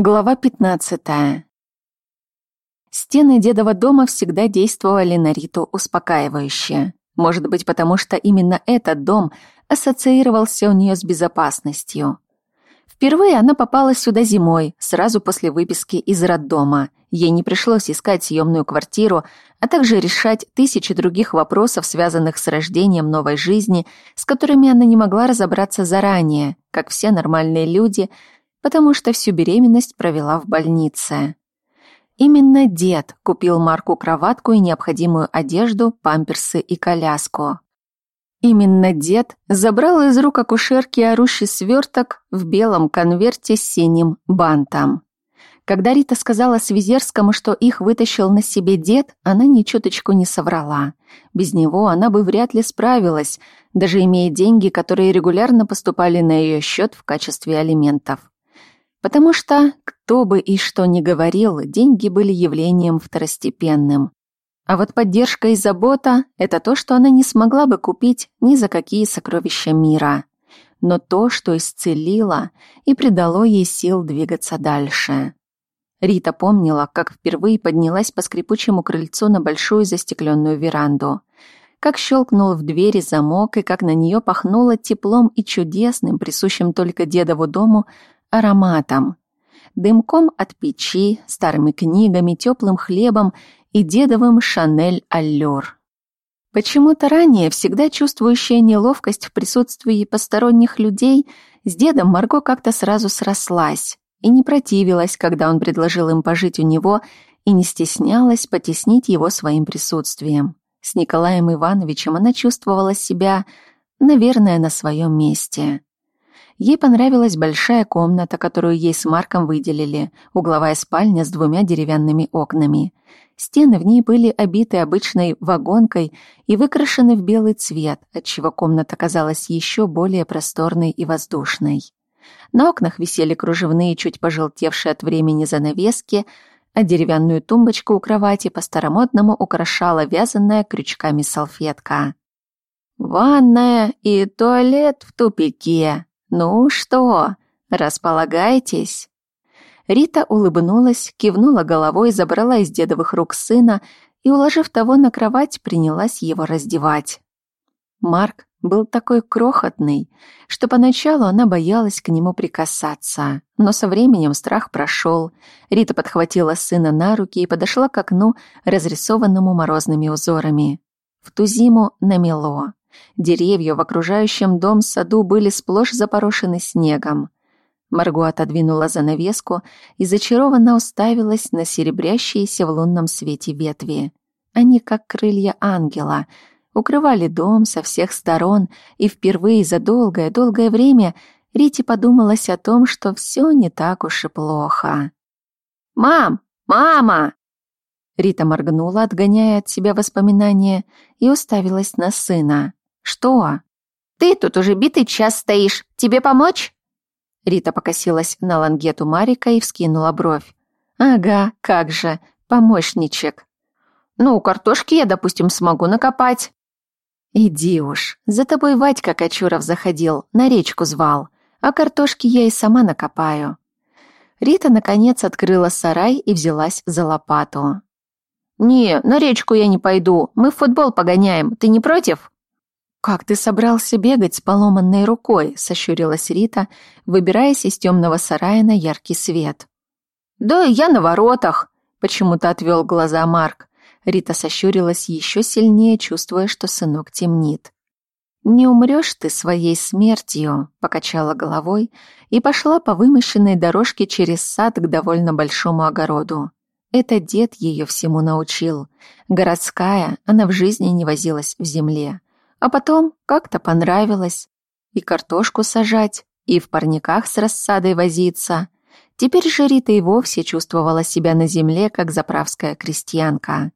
Глава 15. Стены дедова дома всегда действовали на Риту успокаивающе. Может быть, потому что именно этот дом ассоциировался у нее с безопасностью. Впервые она попала сюда зимой, сразу после выписки из роддома. Ей не пришлось искать съемную квартиру, а также решать тысячи других вопросов, связанных с рождением новой жизни, с которыми она не могла разобраться заранее, как все нормальные люди – потому что всю беременность провела в больнице. Именно дед купил Марку кроватку и необходимую одежду, памперсы и коляску. Именно дед забрал из рук акушерки орущий сверток в белом конверте с синим бантом. Когда Рита сказала Свизерскому, что их вытащил на себе дед, она ни чуточку не соврала. Без него она бы вряд ли справилась, даже имея деньги, которые регулярно поступали на ее счет в качестве алиментов. Потому что, кто бы и что ни говорил, деньги были явлением второстепенным. А вот поддержка и забота — это то, что она не смогла бы купить ни за какие сокровища мира. Но то, что исцелило и придало ей сил двигаться дальше. Рита помнила, как впервые поднялась по скрипучему крыльцу на большую застекленную веранду. Как щелкнул в двери замок и как на нее пахнуло теплом и чудесным, присущим только дедову дому, ароматом. Дымком от печи, старыми книгами, теплым хлебом и дедовым «Шанель Аллюр». Почему-то ранее, всегда чувствующая неловкость в присутствии посторонних людей, с дедом Марго как-то сразу срослась и не противилась, когда он предложил им пожить у него, и не стеснялась потеснить его своим присутствием. С Николаем Ивановичем она чувствовала себя, наверное, на своем месте. Ей понравилась большая комната, которую ей с Марком выделили, угловая спальня с двумя деревянными окнами. Стены в ней были обиты обычной вагонкой и выкрашены в белый цвет, отчего комната казалась еще более просторной и воздушной. На окнах висели кружевные, чуть пожелтевшие от времени занавески, а деревянную тумбочку у кровати по-старомодному украшала вязаная крючками салфетка. «Ванная и туалет в тупике», «Ну что, располагайтесь?» Рита улыбнулась, кивнула головой, забрала из дедовых рук сына и, уложив того на кровать, принялась его раздевать. Марк был такой крохотный, что поначалу она боялась к нему прикасаться, но со временем страх прошел. Рита подхватила сына на руки и подошла к окну, разрисованному морозными узорами. В ту зиму намело. Деревья в окружающем дом саду были сплошь запорошены снегом. Марго отодвинула занавеску и зачарованно уставилась на серебрящиеся в лунном свете ветви. Они, как крылья ангела, укрывали дом со всех сторон, и впервые за долгое-долгое время Рите подумалось о том, что все не так уж и плохо. «Мам! Мама!» Рита моргнула, отгоняя от себя воспоминания, и уставилась на сына. «Что?» «Ты тут уже битый час стоишь. Тебе помочь?» Рита покосилась на лангету Марика и вскинула бровь. «Ага, как же, помощничек. Ну, картошки я, допустим, смогу накопать». «Иди уж, за тобой Вадька Кочуров заходил, на речку звал, а картошки я и сама накопаю». Рита, наконец, открыла сарай и взялась за лопату. «Не, на речку я не пойду, мы в футбол погоняем, ты не против?» «Как ты собрался бегать с поломанной рукой?» — сощурилась Рита, выбираясь из темного сарая на яркий свет. «Да я на воротах!» — почему-то отвел глаза Марк. Рита сощурилась еще сильнее, чувствуя, что сынок темнит. «Не умрешь ты своей смертью», — покачала головой и пошла по вымощенной дорожке через сад к довольно большому огороду. Это дед ее всему научил. Городская, она в жизни не возилась в земле. А потом как-то понравилось. И картошку сажать, и в парниках с рассадой возиться. Теперь же Рита и вовсе чувствовала себя на земле, как заправская крестьянка.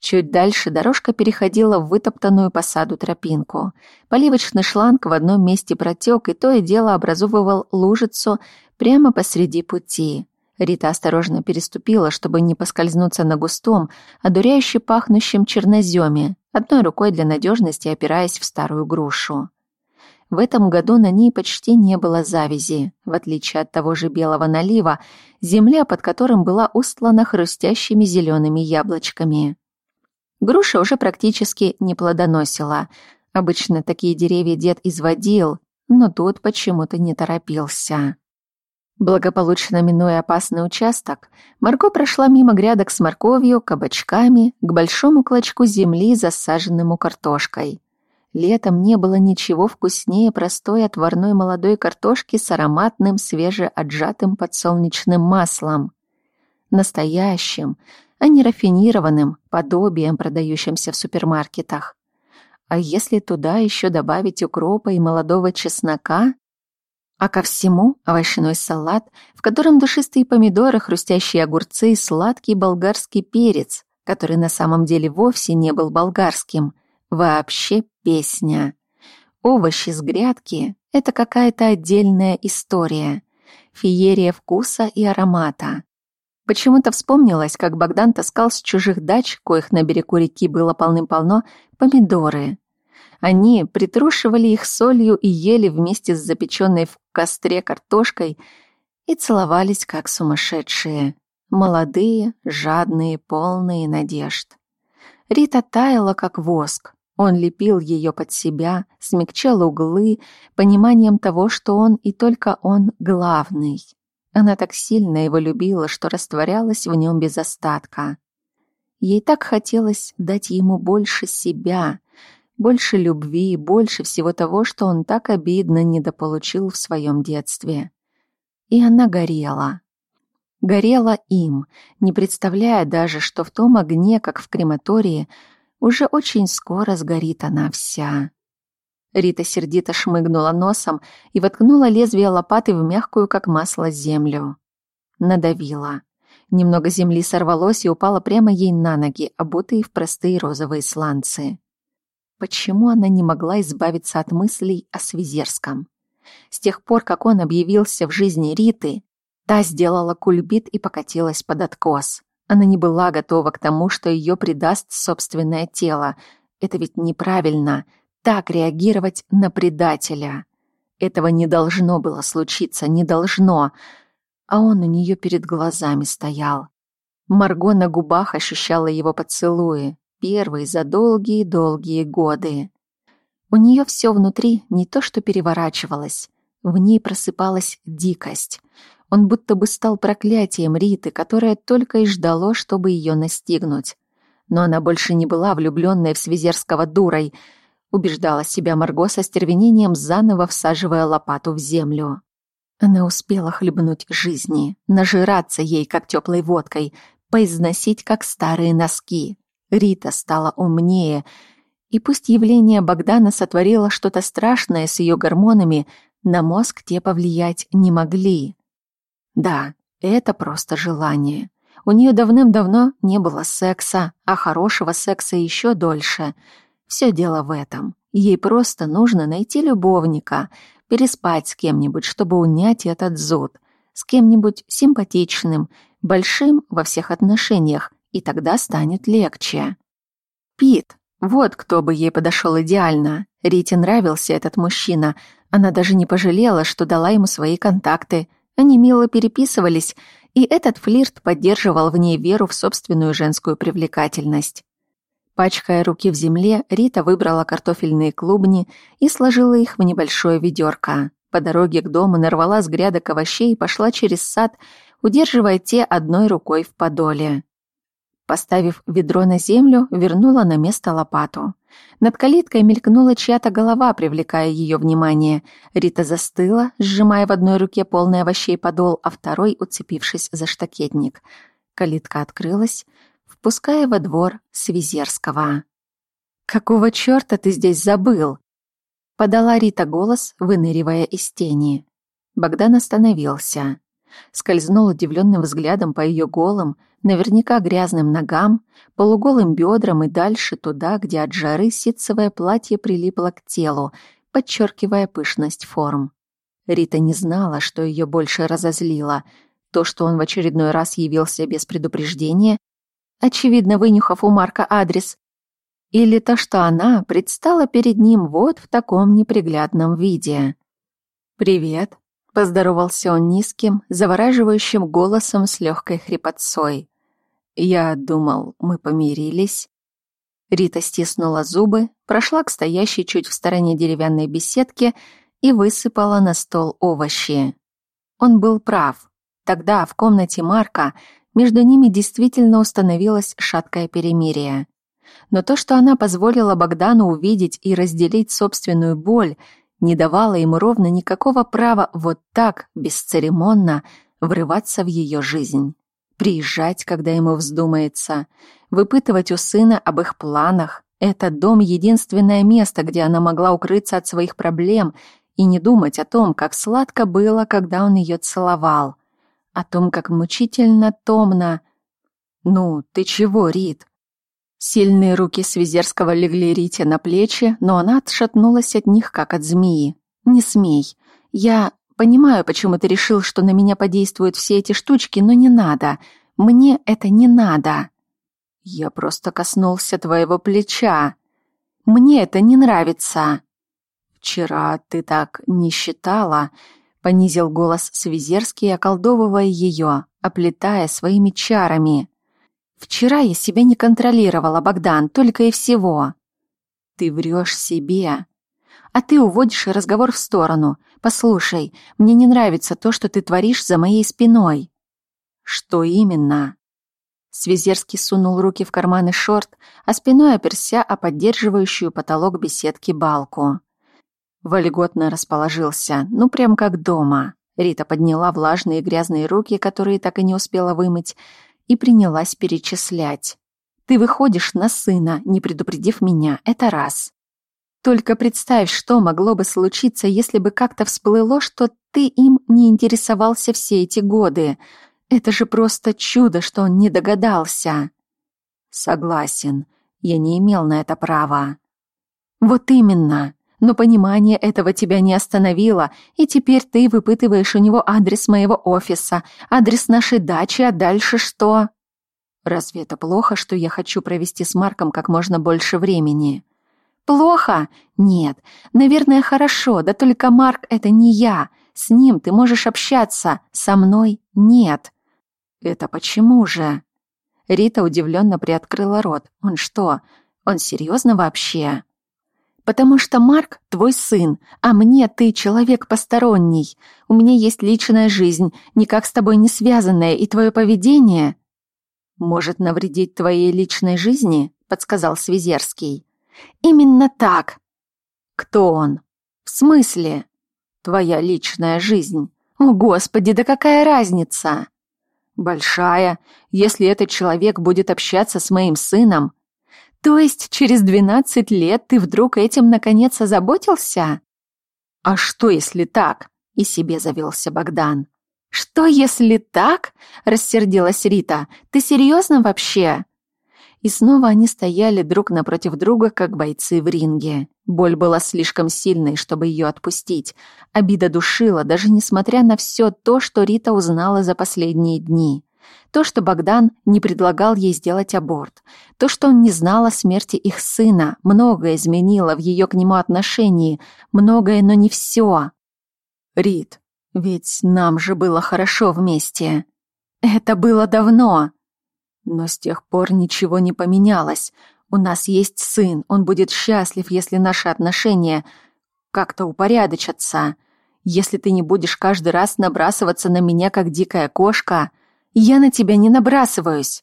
Чуть дальше дорожка переходила в вытоптанную по саду тропинку. Поливочный шланг в одном месте протек, и то и дело образовывал лужицу прямо посреди пути. Рита осторожно переступила, чтобы не поскользнуться на густом, одуряюще пахнущем черноземе, одной рукой для надежности опираясь в старую грушу. В этом году на ней почти не было завязи. В отличие от того же белого налива, земля под которым была устлана хрустящими зелеными яблочками. Груша уже практически не плодоносила. Обычно такие деревья дед изводил, но тут почему-то не торопился. Благополучно минуя опасный участок, Марго прошла мимо грядок с морковью, кабачками, к большому клочку земли, засаженному картошкой. Летом не было ничего вкуснее простой отварной молодой картошки с ароматным свежеотжатым подсолнечным маслом. Настоящим, а не рафинированным подобием, продающимся в супермаркетах. А если туда еще добавить укропа и молодого чеснока, а ко всему овощной салат, в котором душистые помидоры, хрустящие огурцы и сладкий болгарский перец, который на самом деле вовсе не был болгарским. Вообще песня. Овощи с грядки — это какая-то отдельная история. Феерия вкуса и аромата. Почему-то вспомнилось, как Богдан таскал с чужих дач, коих на берегу реки было полным-полно, помидоры. Они притрушивали их солью и ели вместе с запеченной в костре картошкой и целовались как сумасшедшие. Молодые, жадные, полные надежд. Рита таяла, как воск. Он лепил ее под себя, смягчал углы, пониманием того, что он и только он главный. Она так сильно его любила, что растворялась в нем без остатка. Ей так хотелось дать ему больше себя, больше любви, больше всего того, что он так обидно недополучил в своем детстве. И она горела. Горела им, не представляя даже, что в том огне, как в крематории, уже очень скоро сгорит она вся. Рита сердито шмыгнула носом и воткнула лезвие лопаты в мягкую, как масло, землю. Надавила. Немного земли сорвалось и упало прямо ей на ноги, обутые в простые розовые сланцы. Почему она не могла избавиться от мыслей о Свизерском? С тех пор, как он объявился в жизни Риты, та сделала кульбит и покатилась под откос. Она не была готова к тому, что ее предаст собственное тело. Это ведь неправильно — так реагировать на предателя. Этого не должно было случиться, не должно. А он у нее перед глазами стоял. Марго на губах ощущала его поцелуи, первый за долгие-долгие годы. У нее все внутри не то что переворачивалось, в ней просыпалась дикость. Он будто бы стал проклятием Риты, которая только и ждало, чтобы ее настигнуть. Но она больше не была влюбленной в Свизерского дурой — убеждала себя Марго со стервенением, заново всаживая лопату в землю. Она успела хлебнуть жизни, нажираться ей, как теплой водкой, поизносить, как старые носки. Рита стала умнее, и пусть явление Богдана сотворило что-то страшное с ее гормонами, на мозг те повлиять не могли. Да, это просто желание. У нее давным-давно не было секса, а хорошего секса еще дольше — все дело в этом. Ей просто нужно найти любовника, переспать с кем-нибудь, чтобы унять этот зуд. С кем-нибудь симпатичным, большим во всех отношениях, и тогда станет легче. Пит, вот кто бы ей подошел идеально. Рите нравился этот мужчина. Она даже не пожалела, что дала ему свои контакты. Они мило переписывались, и этот флирт поддерживал в ней веру в собственную женскую привлекательность. Пачкая руки в земле, Рита выбрала картофельные клубни и сложила их в небольшое ведерко. По дороге к дому нарвала с грядок овощей и пошла через сад, удерживая те одной рукой в подоле. Поставив ведро на землю, вернула на место лопату. Над калиткой мелькнула чья-то голова, привлекая ее внимание. Рита застыла, сжимая в одной руке полный овощей подол, а второй уцепившись за штакетник. Калитка открылась, впуская во двор Свизерского. «Какого чёрта ты здесь забыл?» Подала Рита голос, выныривая из тени. Богдан остановился. Скользнул удивленным взглядом по ее голым, наверняка грязным ногам, полуголым бедрам и дальше туда, где от жары ситцевое платье прилипло к телу, подчеркивая пышность форм. Рита не знала, что ее больше разозлило. То, что он в очередной раз явился без предупреждения, очевидно, вынюхав у Марка адрес, Или то, что она предстала перед ним вот в таком неприглядном виде. «Привет», — поздоровался он низким, завораживающим голосом с легкой хрипотцой. «Я думал, мы помирились». Рита стиснула зубы, прошла к стоящей чуть в стороне деревянной беседке и высыпала на стол овощи. Он был прав. Тогда в комнате Марка между ними действительно установилось шаткое перемирие. Но то, что она позволила Богдану увидеть и разделить собственную боль, не давало ему ровно никакого права вот так, бесцеремонно, врываться в ее жизнь. Приезжать, когда ему вздумается, выпытывать у сына об их планах. Этот дом — единственное место, где она могла укрыться от своих проблем и не думать о том, как сладко было, когда он ее целовал — о том, как мучительно томно. «Ну, ты чего, Рит?» Сильные руки Свизерского легли Рите на плечи, но она отшатнулась от них, как от змеи. «Не смей. Я понимаю, почему ты решил, что на меня подействуют все эти штучки, но не надо. Мне это не надо». «Я просто коснулся твоего плеча. Мне это не нравится». «Вчера ты так не считала», понизил голос Свизерский, околдовывая ее, оплетая своими чарами. «Вчера я себя не контролировала, Богдан, только и всего». «Ты врешь себе. А ты уводишь разговор в сторону. Послушай, мне не нравится то, что ты творишь за моей спиной». «Что именно?» Свизерский сунул руки в карманы шорт, а спиной оперся о поддерживающую потолок беседки балку. Вольготно расположился, ну прям как дома. Рита подняла влажные грязные руки, которые так и не успела вымыть, и принялась перечислять. «Ты выходишь на сына, не предупредив меня, это раз. Только представь, что могло бы случиться, если бы как-то всплыло, что ты им не интересовался все эти годы. Это же просто чудо, что он не догадался». «Согласен, я не имел на это права». «Вот именно. Но понимание этого тебя не остановило, и теперь ты выпытываешь у него адрес моего офиса, адрес нашей дачи, а дальше что? Разве это плохо, что я хочу провести с Марком как можно больше времени? Плохо? Нет. Наверное, хорошо, да только Марк — это не я. С ним ты можешь общаться, со мной — нет. Это почему же? Рита удивленно приоткрыла рот. Он что, он серьезно вообще? Потому что Марк твой сын, а мне ты человек посторонний. У меня есть личная жизнь, никак с тобой не связанная, и твое поведение может навредить твоей личной жизни, подсказал Свизерский. Именно так. Кто он? В смысле? Твоя личная жизнь. О, господи, да какая разница? Большая. Если этот человек будет общаться с моим сыном, то есть через двенадцать лет ты вдруг этим наконец озаботился? А что, если так? И себе завелся Богдан. Что, если так? Рассердилась Рита. Ты серьезно вообще? И снова они стояли друг напротив друга, как бойцы в ринге. Боль была слишком сильной, чтобы ее отпустить. Обида душила, даже несмотря на все то, что Рита узнала за последние дни. То, что Богдан не предлагал ей сделать аборт, то, что он не знал о смерти их сына, многое изменило в ее к нему отношении, многое, но не все. Рид, ведь нам же было хорошо вместе. Это было давно. Но с тех пор ничего не поменялось. У нас есть сын, он будет счастлив, если наши отношения как-то упорядочатся. Если ты не будешь каждый раз набрасываться на меня, как дикая кошка, я на тебя не набрасываюсь».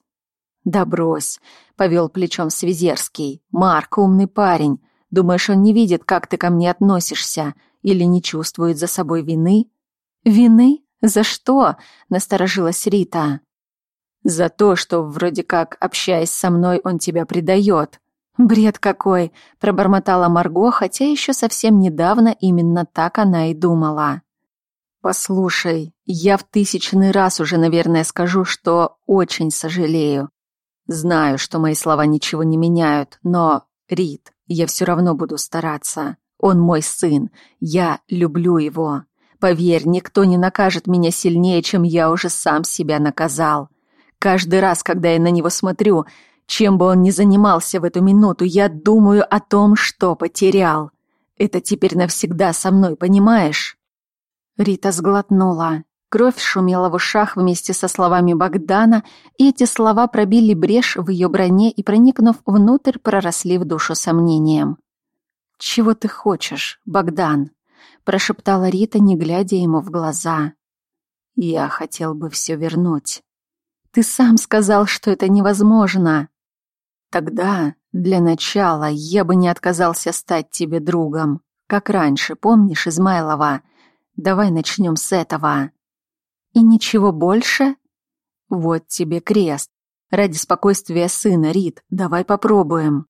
«Да брось», — повел плечом Свизерский. «Марк умный парень. Думаешь, он не видит, как ты ко мне относишься? Или не чувствует за собой вины?» «Вины? За что?» — насторожилась Рита. «За то, что, вроде как, общаясь со мной, он тебя предает». «Бред какой!» — пробормотала Марго, хотя еще совсем недавно именно так она и думала. «Послушай, я в тысячный раз уже, наверное, скажу, что очень сожалею. Знаю, что мои слова ничего не меняют, но, Рит, я все равно буду стараться. Он мой сын, я люблю его. Поверь, никто не накажет меня сильнее, чем я уже сам себя наказал. Каждый раз, когда я на него смотрю, Чем бы он ни занимался в эту минуту, я думаю о том, что потерял. Это теперь навсегда со мной, понимаешь?» Рита сглотнула. Кровь шумела в ушах вместе со словами Богдана, и эти слова пробили брешь в ее броне и, проникнув внутрь, проросли в душу сомнением. «Чего ты хочешь, Богдан?» — прошептала Рита, не глядя ему в глаза. «Я хотел бы все вернуть. Ты сам сказал, что это невозможно. Тогда, для начала, я бы не отказался стать тебе другом, как раньше, помнишь, Измайлова? Давай начнем с этого». И ничего больше? Вот тебе крест. Ради спокойствия сына, Рит, давай попробуем.